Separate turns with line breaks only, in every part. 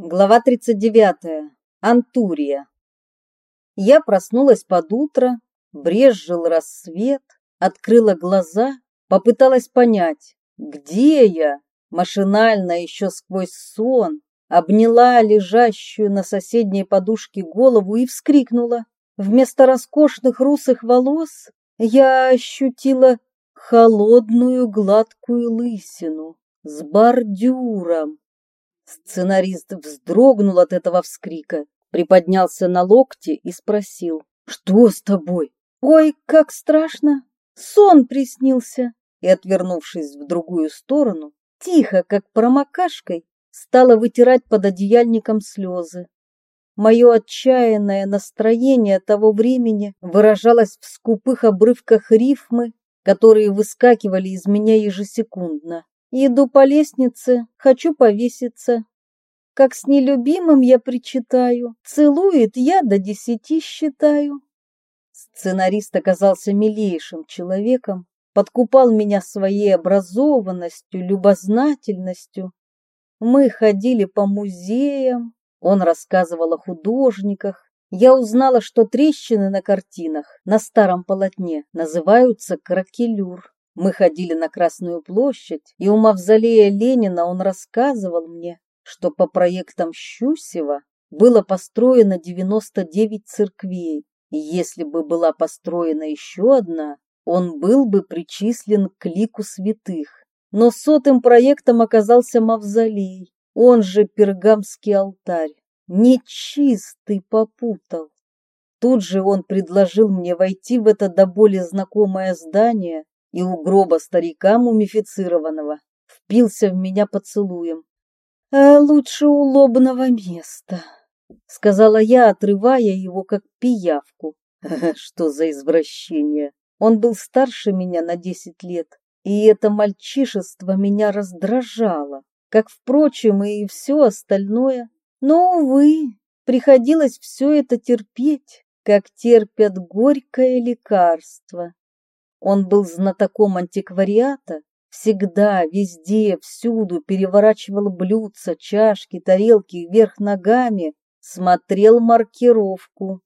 Глава 39. Антурия. Я проснулась под утро, брезжил рассвет, открыла глаза, попыталась понять, где я, машинально еще сквозь сон, обняла лежащую на соседней подушке голову и вскрикнула. Вместо роскошных русых волос я ощутила холодную гладкую лысину с бордюром, Сценарист вздрогнул от этого вскрика, приподнялся на локте и спросил, «Что с тобой?» «Ой, как страшно! Сон приснился!» И, отвернувшись в другую сторону, тихо, как промокашкой, стала вытирать под одеяльником слезы. Мое отчаянное настроение того времени выражалось в скупых обрывках рифмы, которые выскакивали из меня ежесекундно. Иду по лестнице, хочу повеситься. Как с нелюбимым я причитаю, целует я до десяти считаю. Сценарист оказался милейшим человеком, подкупал меня своей образованностью, любознательностью. Мы ходили по музеям, он рассказывал о художниках. Я узнала, что трещины на картинах на старом полотне называются кракелюр. Мы ходили на Красную площадь, и у мавзолея Ленина он рассказывал мне, что по проектам Щусева было построено 99 церквей, и если бы была построена еще одна, он был бы причислен к лику святых. Но сотым проектом оказался мавзолей, он же Пергамский алтарь. Нечистый попутал. Тут же он предложил мне войти в это до боли знакомое здание и у гроба старика мумифицированного впился в меня поцелуем. «А лучше у лобного места», — сказала я, отрывая его как пиявку. Что за извращение? Он был старше меня на десять лет, и это мальчишество меня раздражало, как, впрочем, и все остальное. Но, увы, приходилось все это терпеть, как терпят горькое лекарство. Он был знатоком антиквариата, всегда, везде, всюду переворачивал блюдца, чашки, тарелки вверх ногами, смотрел маркировку,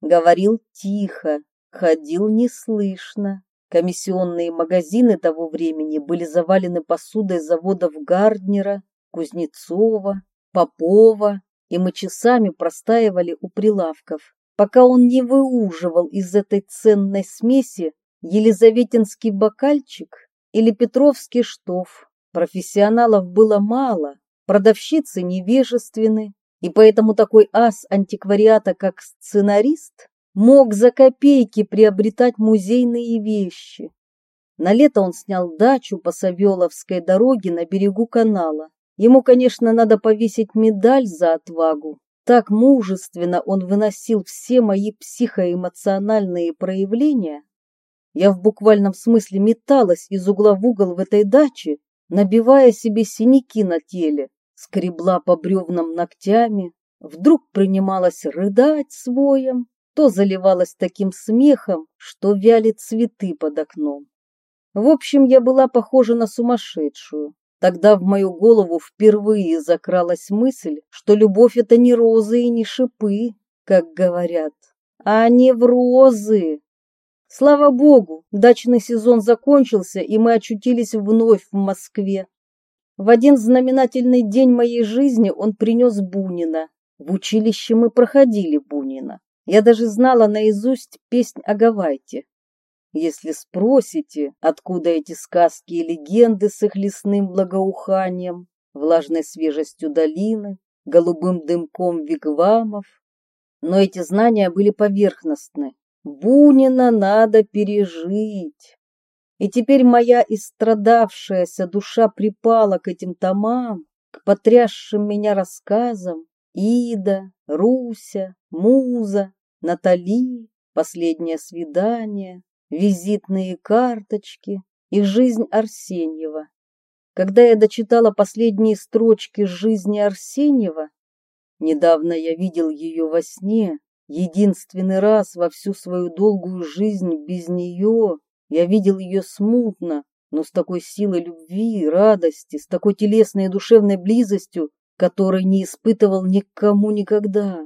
говорил тихо, ходил неслышно. Комиссионные магазины того времени были завалены посудой заводов Гарднера, Кузнецова, Попова, и мы часами простаивали у прилавков, пока он не выуживал из этой ценной смеси Елизаветинский бокальчик или Петровский штоф. Профессионалов было мало, продавщицы невежественны, и поэтому такой ас антиквариата, как сценарист, мог за копейки приобретать музейные вещи. На лето он снял дачу по Савеловской дороге на берегу канала. Ему, конечно, надо повесить медаль за отвагу. Так мужественно он выносил все мои психоэмоциональные проявления, я в буквальном смысле металась из угла в угол в этой даче, набивая себе синяки на теле, скребла по бревнам ногтями, вдруг принималась рыдать своем, то заливалась таким смехом, что вяли цветы под окном. В общем, я была похожа на сумасшедшую. Тогда в мою голову впервые закралась мысль, что любовь — это не розы и не шипы, как говорят, а неврозы. Слава богу, дачный сезон закончился, и мы очутились вновь в Москве. В один знаменательный день моей жизни он принес Бунина. В училище мы проходили Бунина. Я даже знала наизусть песнь о Гавайте. Если спросите, откуда эти сказки и легенды с их лесным благоуханием, влажной свежестью долины, голубым дымком вигвамов, но эти знания были поверхностны, Бунина надо пережить. И теперь моя истрадавшаяся душа припала к этим томам, к потрясшим меня рассказам. Ида, Руся, Муза, Натали, последнее свидание, визитные карточки и жизнь Арсеньева. Когда я дочитала последние строчки жизни Арсеньева, недавно я видел ее во сне, Единственный раз во всю свою долгую жизнь без нее я видел ее смутно, но с такой силой любви, радости, с такой телесной и душевной близостью, который не испытывал никому никогда.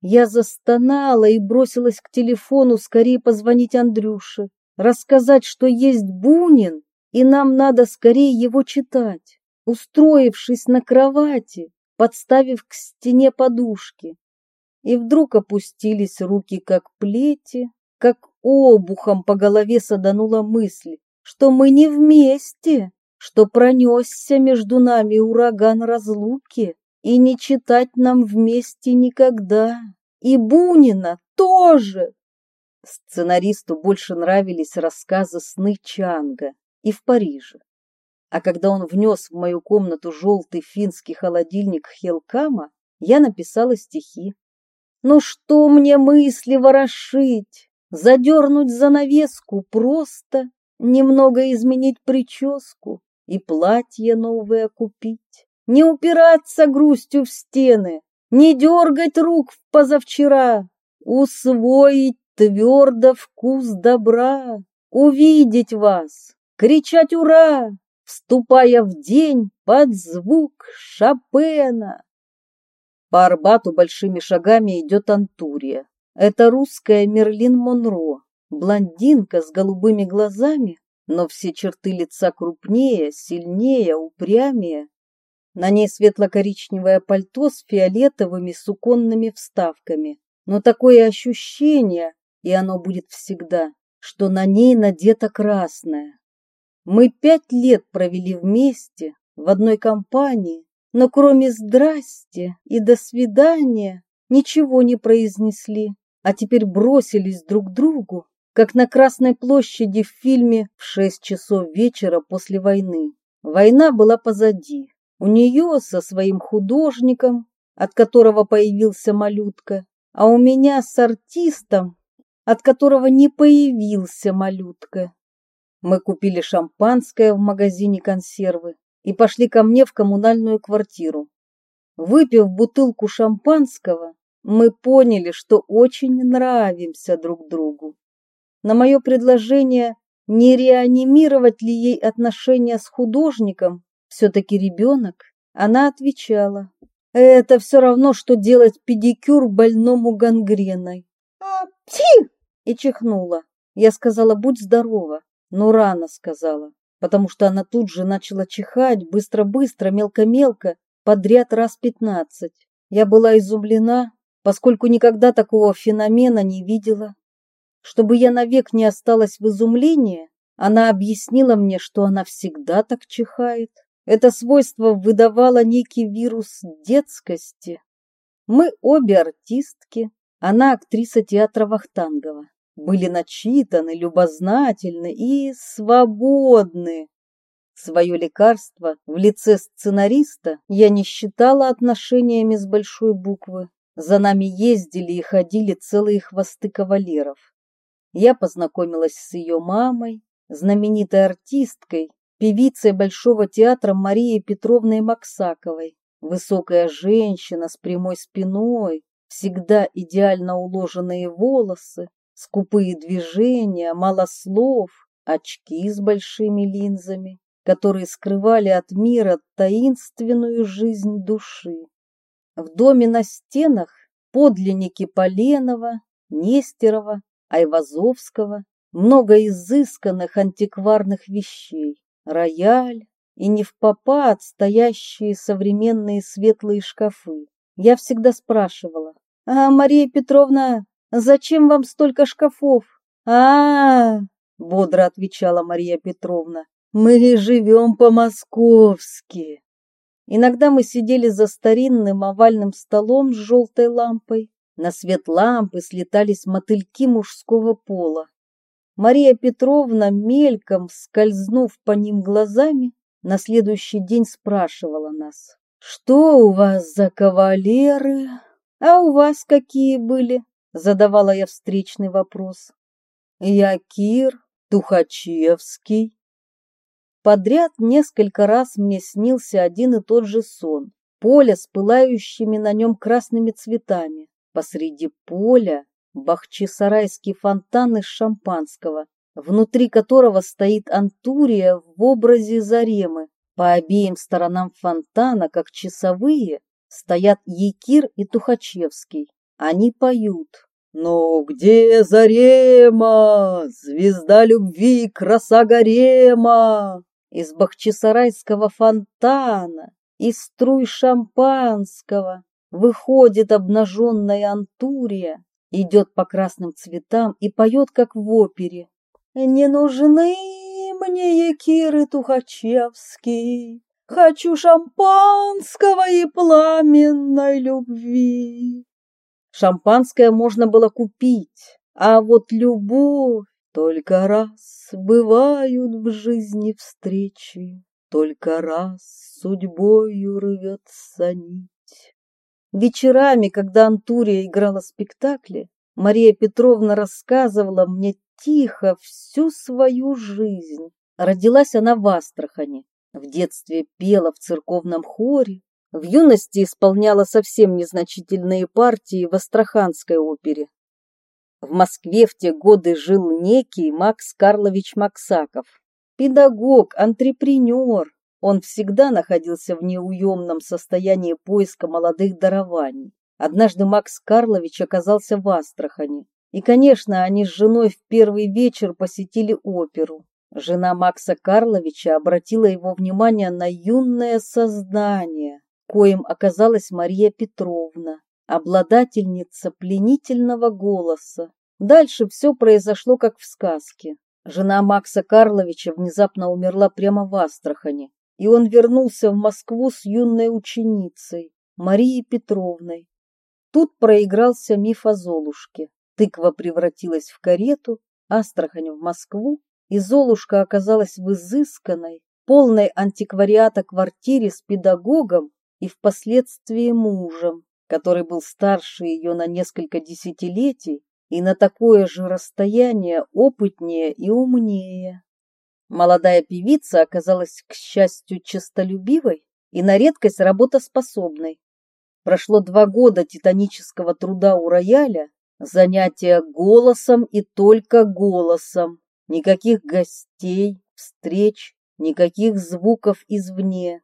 Я застонала и бросилась к телефону скорее позвонить Андрюше, рассказать, что есть Бунин, и нам надо скорее его читать. Устроившись на кровати, подставив к стене подушки, и вдруг опустились руки, как плети, как обухом по голове саданула мысль, что мы не вместе, что пронесся между нами ураган разлуки, и не читать нам вместе никогда. И Бунина тоже. Сценаристу больше нравились рассказы сны Чанга и в Париже. А когда он внес в мою комнату желтый финский холодильник Хелкама, я написала стихи. Ну что мне мысли ворошить? Задернуть занавеску просто, немного изменить прическу и платье новое купить. Не упираться грустью в стены, не дергать рук в позавчера, усвоить твердо вкус добра, увидеть вас, кричать «Ура!», вступая в день под звук Шопена. По Арбату большими шагами идет Антурия. Это русская Мерлин Монро, блондинка с голубыми глазами, но все черты лица крупнее, сильнее, упрямее. На ней светло-коричневое пальто с фиолетовыми суконными вставками. Но такое ощущение, и оно будет всегда, что на ней надето красное. Мы пять лет провели вместе, в одной компании, но кроме «здрасте» и «до свидания» ничего не произнесли, а теперь бросились друг другу, как на Красной площади в фильме «В шесть часов вечера после войны». Война была позади. У нее со своим художником, от которого появился малютка, а у меня с артистом, от которого не появился малютка. Мы купили шампанское в магазине консервы, и пошли ко мне в коммунальную квартиру. Выпив бутылку шампанского, мы поняли, что очень нравимся друг другу. На мое предложение, не реанимировать ли ей отношения с художником, все-таки ребенок, она отвечала, это все равно, что делать педикюр больному гангреной. А, пси! И чихнула. Я сказала, будь здорова, но рано сказала потому что она тут же начала чихать быстро-быстро, мелко-мелко, подряд раз пятнадцать. Я была изумлена, поскольку никогда такого феномена не видела. Чтобы я навек не осталась в изумлении, она объяснила мне, что она всегда так чихает. Это свойство выдавало некий вирус детскости. Мы обе артистки, она актриса театра Вахтангова были начитаны, любознательны и свободны. Свое лекарство в лице сценариста я не считала отношениями с большой буквы. За нами ездили и ходили целые хвосты кавалеров. Я познакомилась с ее мамой, знаменитой артисткой, певицей Большого театра Марией Петровной Максаковой. Высокая женщина с прямой спиной, всегда идеально уложенные волосы, скупые движения, мало слов, очки с большими линзами, которые скрывали от мира таинственную жизнь души. В доме на стенах подлинники Поленова, Нестерова, Айвазовского, много изысканных антикварных вещей, рояль и не в попад стоящие современные светлые шкафы. Я всегда спрашивала, «А Мария Петровна Зачем вам столько шкафов? А, -а, -а бодро отвечала Мария Петровна. Мы живем по-московски. Иногда мы сидели за старинным овальным столом с желтой лампой. На свет лампы слетались мотыльки мужского пола. Мария Петровна, мельком скользнув по ним глазами, на следующий день спрашивала нас. «Что у вас за кавалеры? А у вас какие были?» Задавала я встречный вопрос. Якир, Тухачевский. Подряд несколько раз мне снился один и тот же сон. Поле с пылающими на нем красными цветами. Посреди поля бахчисарайский фонтан из шампанского, внутри которого стоит антурия в образе заремы, По обеим сторонам фонтана, как часовые, стоят Якир и Тухачевский. Они поют. Но где Зарема, звезда любви, краса гарема? Из бахчисарайского фонтана, из струй шампанского выходит обнаженная Антурия, идет по красным цветам и поет, как в опере. Не нужны мне Якиры Тухачевский, Хочу шампанского и пламенной любви. Шампанское можно было купить, а вот любовь только раз бывают в жизни встречи, только раз судьбою рвется нить. Вечерами, когда Антурия играла спектакли, Мария Петровна рассказывала мне тихо всю свою жизнь. Родилась она в Астрахани, в детстве пела в церковном хоре, в юности исполняла совсем незначительные партии в Астраханской опере. В Москве в те годы жил некий Макс Карлович Максаков. Педагог, антрепренер. Он всегда находился в неуемном состоянии поиска молодых дарований. Однажды Макс Карлович оказался в Астрахани. И, конечно, они с женой в первый вечер посетили оперу. Жена Макса Карловича обратила его внимание на юное создание, коим оказалась Мария Петровна, обладательница пленительного голоса. Дальше все произошло как в сказке. Жена Макса Карловича внезапно умерла прямо в Астрахани, и он вернулся в Москву с юной ученицей, Марией Петровной. Тут проигрался миф о Золушке. Тыква превратилась в карету, Астрахань в Москву, и Золушка оказалась в изысканной, полной антиквариата квартире с педагогом и впоследствии мужем, который был старше ее на несколько десятилетий и на такое же расстояние опытнее и умнее. Молодая певица оказалась, к счастью, честолюбивой и на редкость работоспособной. Прошло два года титанического труда у рояля, занятия голосом и только голосом, Никаких гостей, встреч, никаких звуков извне.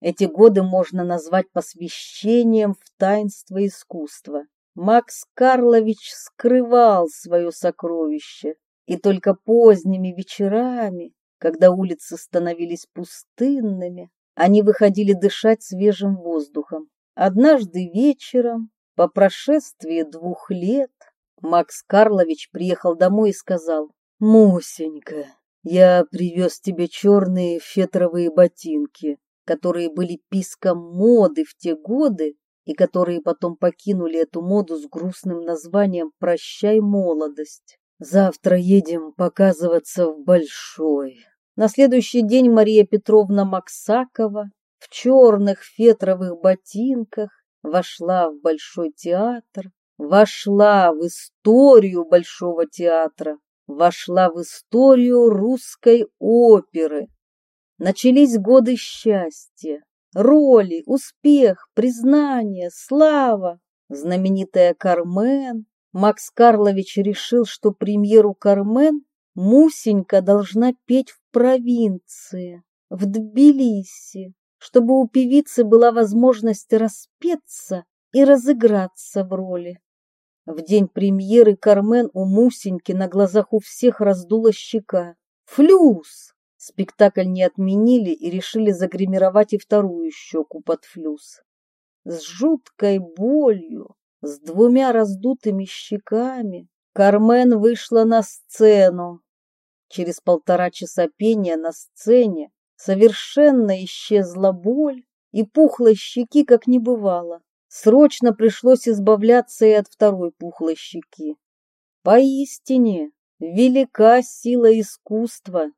Эти годы можно назвать посвящением в таинство искусства. Макс Карлович скрывал свое сокровище, и только поздними вечерами, когда улицы становились пустынными, они выходили дышать свежим воздухом. Однажды вечером, по прошествии двух лет, Макс Карлович приехал домой и сказал, Мусенька, я привез тебе черные фетровые ботинки, которые были писком моды в те годы и которые потом покинули эту моду с грустным названием «Прощай, молодость». Завтра едем показываться в Большой. На следующий день Мария Петровна Максакова в черных фетровых ботинках вошла в Большой театр, вошла в историю Большого театра, вошла в историю русской оперы. Начались годы счастья, роли, успех, признание, слава. Знаменитая Кармен. Макс Карлович решил, что премьеру Кармен Мусенька должна петь в провинции, в Тбилиси, чтобы у певицы была возможность распеться и разыграться в роли. В день премьеры Кармен у Мусеньки на глазах у всех раздула щека. Флюс! Спектакль не отменили и решили загримировать и вторую щеку под флюс. С жуткой болью, с двумя раздутыми щеками, Кармен вышла на сцену. Через полтора часа пения на сцене совершенно исчезла боль, и пухлой щеки как не бывало. Срочно пришлось избавляться и от второй пухлой щеки. Поистине, велика сила искусства.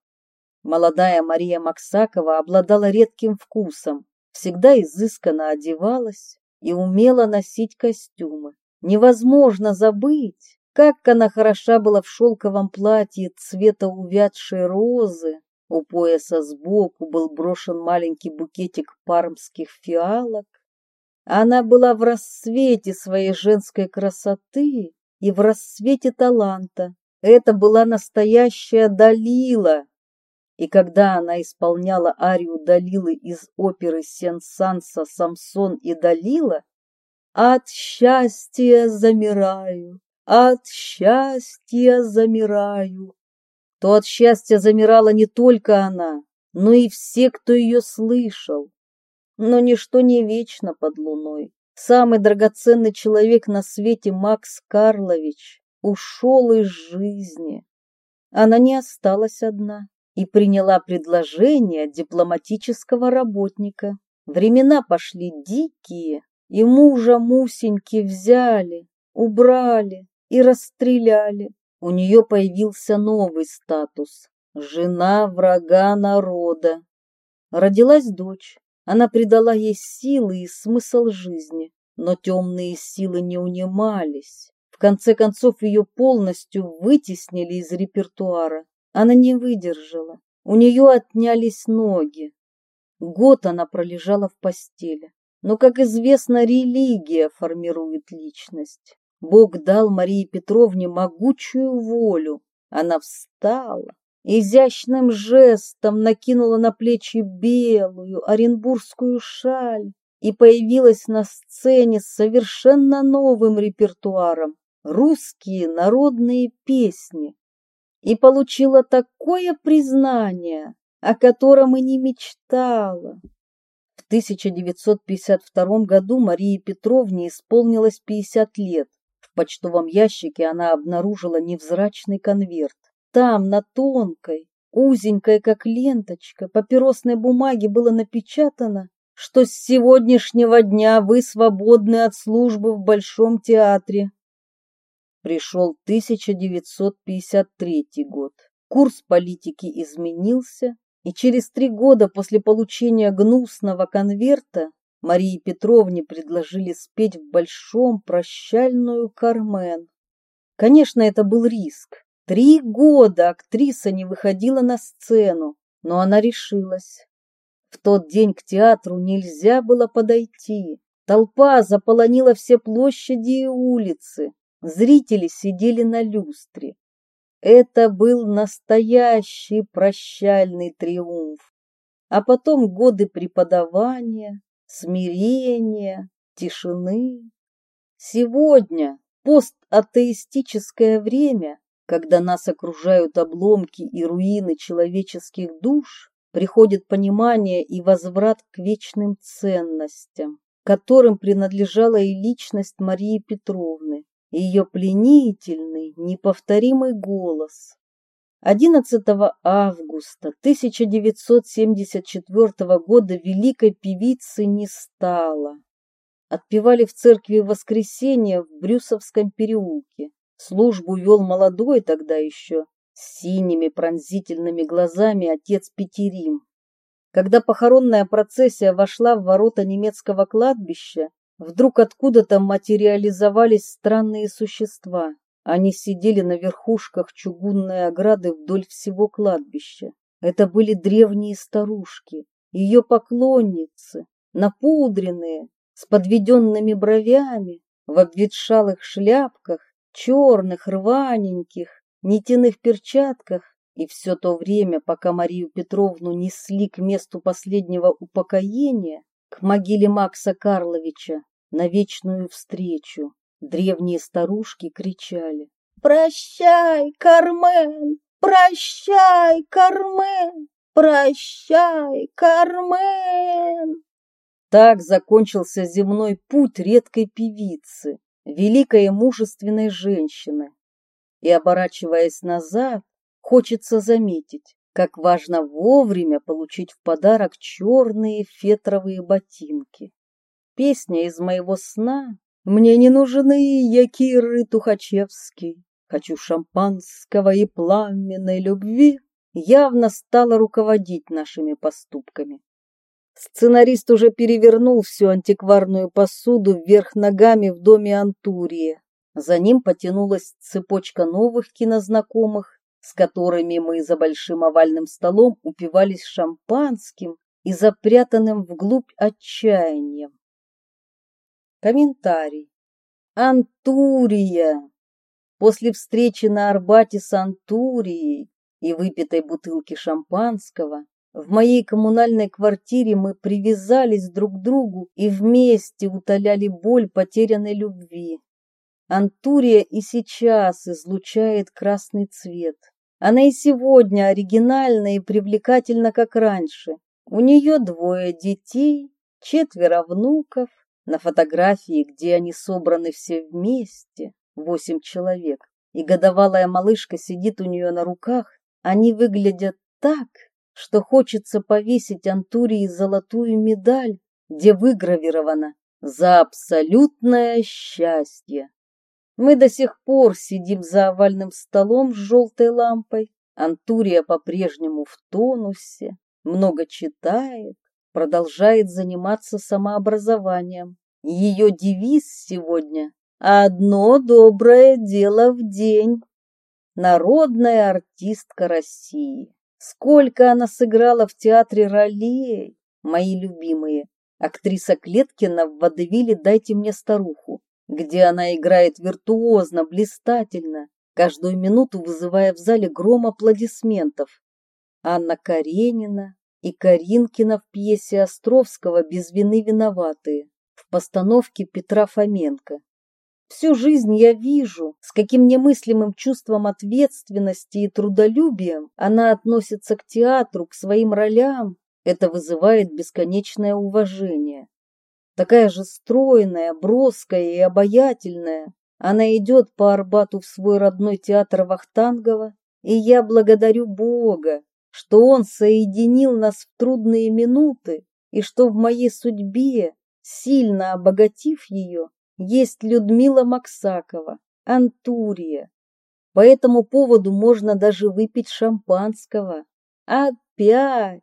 Молодая Мария Максакова обладала редким вкусом, всегда изысканно одевалась и умела носить костюмы. Невозможно забыть, как она хороша была в шелковом платье цвета увядшей розы. У пояса сбоку был брошен маленький букетик пармских фиалок, она была в рассвете своей женской красоты и в рассвете таланта. Это была настоящая Далила. И когда она исполняла арию Далилы из оперы Сен-Санса «Самсон и Далила», «От счастья замираю, от счастья замираю», то от счастья замирала не только она, но и все, кто ее слышал. Но ничто не вечно под луной. Самый драгоценный человек на свете Макс Карлович ушел из жизни. Она не осталась одна и приняла предложение дипломатического работника. Времена пошли дикие, и мужа Мусеньки взяли, убрали и расстреляли. У нее появился новый статус – жена врага народа. Родилась дочь, она придала ей силы и смысл жизни, но темные силы не унимались. В конце концов ее полностью вытеснили из репертуара. Она не выдержала. У нее отнялись ноги. Год она пролежала в постели. Но, как известно, религия формирует личность. Бог дал Марии Петровне могучую волю. Она встала, изящным жестом накинула на плечи белую оренбургскую шаль и появилась на сцене с совершенно новым репертуаром русские народные песни и получила такое признание, о котором и не мечтала. В 1952 году Марии Петровне исполнилось 50 лет. В почтовом ящике она обнаружила невзрачный конверт. Там, на тонкой, узенькой, как ленточка, папиросной бумаге было напечатано, что с сегодняшнего дня вы свободны от службы в Большом театре. Пришел 1953 год. Курс политики изменился, и через три года после получения гнусного конверта Марии Петровне предложили спеть в Большом прощальную Кармен. Конечно, это был риск. Три года актриса не выходила на сцену, но она решилась. В тот день к театру нельзя было подойти. Толпа заполонила все площади и улицы. Зрители сидели на люстре. Это был настоящий прощальный триумф. А потом годы преподавания, смирения, тишины. Сегодня, постатеистическое время, когда нас окружают обломки и руины человеческих душ, приходит понимание и возврат к вечным ценностям, которым принадлежала и личность Марии Петровны, ее пленительный, неповторимый голос. 11 августа 1974 года великой певицы не стало. Отпевали в церкви Воскресения в Брюсовском переулке. Службу вел молодой тогда еще, с синими пронзительными глазами отец Петерим. Когда похоронная процессия вошла в ворота немецкого кладбища, вдруг откуда-то материализовались странные существа. Они сидели на верхушках чугунной ограды вдоль всего кладбища. Это были древние старушки, ее поклонницы, напудренные, с подведенными бровями, в обветшалых шляпках черных, рваненьких, нитяных перчатках, и все то время, пока Марию Петровну несли к месту последнего упокоения, к могиле Макса Карловича, на вечную встречу, древние старушки кричали «Прощай, Кармен! Прощай, Кармен! Прощай, Кармен!» Так закончился земной путь редкой певицы, великой и мужественной женщины. И, оборачиваясь назад, хочется заметить, как важно вовремя получить в подарок черные фетровые ботинки. Песня из моего сна «Мне не нужны якиры Тухачевский, хочу шампанского и пламенной любви» явно стала руководить нашими поступками. Сценарист уже перевернул всю антикварную посуду вверх ногами в доме Антурии. За ним потянулась цепочка новых кинознакомых, с которыми мы за большим овальным столом упивались шампанским и запрятанным вглубь отчаянием. Комментарий. Антурия. После встречи на Арбате с Антурией и выпитой бутылки шампанского, в моей коммунальной квартире мы привязались друг к другу и вместе утоляли боль потерянной любви. Антурия и сейчас излучает красный цвет. Она и сегодня оригинальна и привлекательна, как раньше. У нее двое детей, четверо внуков. На фотографии, где они собраны все вместе, восемь человек, и годовалая малышка сидит у нее на руках, они выглядят так, что хочется повесить Антурии золотую медаль, где выгравировано «За абсолютное счастье». Мы до сих пор сидим за овальным столом с желтой лампой. Антурия по-прежнему в тонусе, много читает, продолжает заниматься самообразованием. Ее девиз сегодня «Одно доброе дело в день». Народная артистка России. Сколько она сыграла в театре ролей, мои любимые. Актриса Клеткина в водевиле «Дайте мне старуху» где она играет виртуозно, блистательно, каждую минуту вызывая в зале гром аплодисментов. Анна Каренина и Каринкина в пьесе Островского «Без вины виноватые» в постановке Петра Фоменко. Всю жизнь я вижу, с каким немыслимым чувством ответственности и трудолюбием она относится к театру, к своим ролям. Это вызывает бесконечное уважение такая же стройная, броская и обаятельная. Она идет по Арбату в свой родной театр Вахтангова, и я благодарю Бога, что Он соединил нас в трудные минуты, и что в моей судьбе, сильно обогатив ее, есть Людмила Максакова, Антурия. По этому поводу можно даже выпить шампанского. Опять!